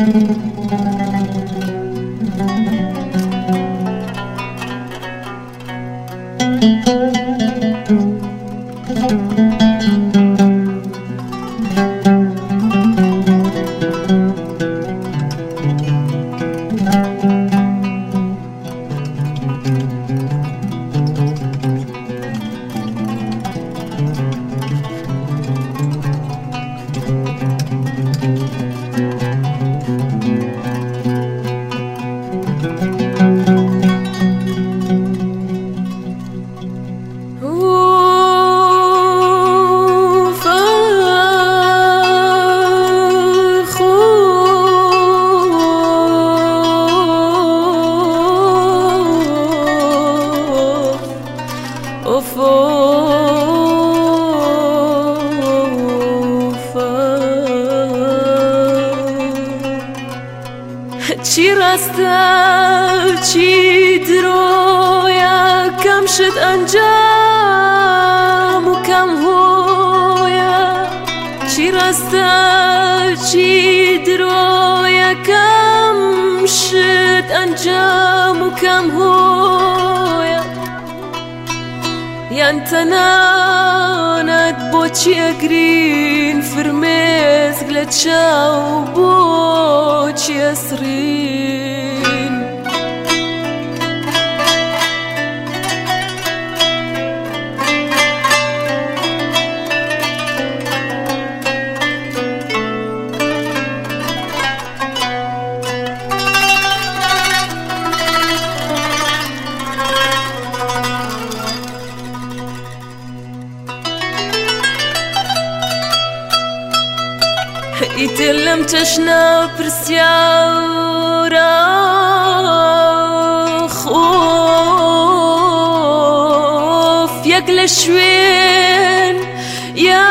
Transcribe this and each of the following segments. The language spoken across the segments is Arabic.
Thank you. چی رسته چی درویا کم شد انجام و کم هویا چی رسته چی درویا کم شد انجام و کم هویا یان تنانت بو چی اگرین فرمیز گلچاو بو ئەسرین لەم چەشنە پرسیاورە خۆف یەک لە شوێن یاک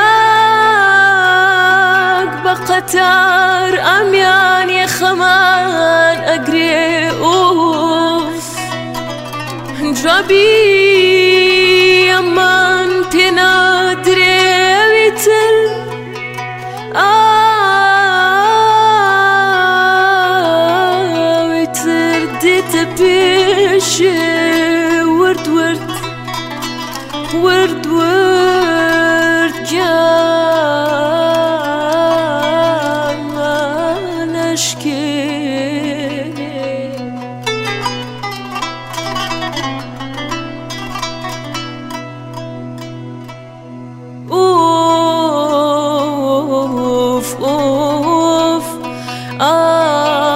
بە قەتار ئەمیانی خەمان ئەگرێ ئوف تبيش ورد ورد ورد ورد جمال أشكي أوف أوف آه.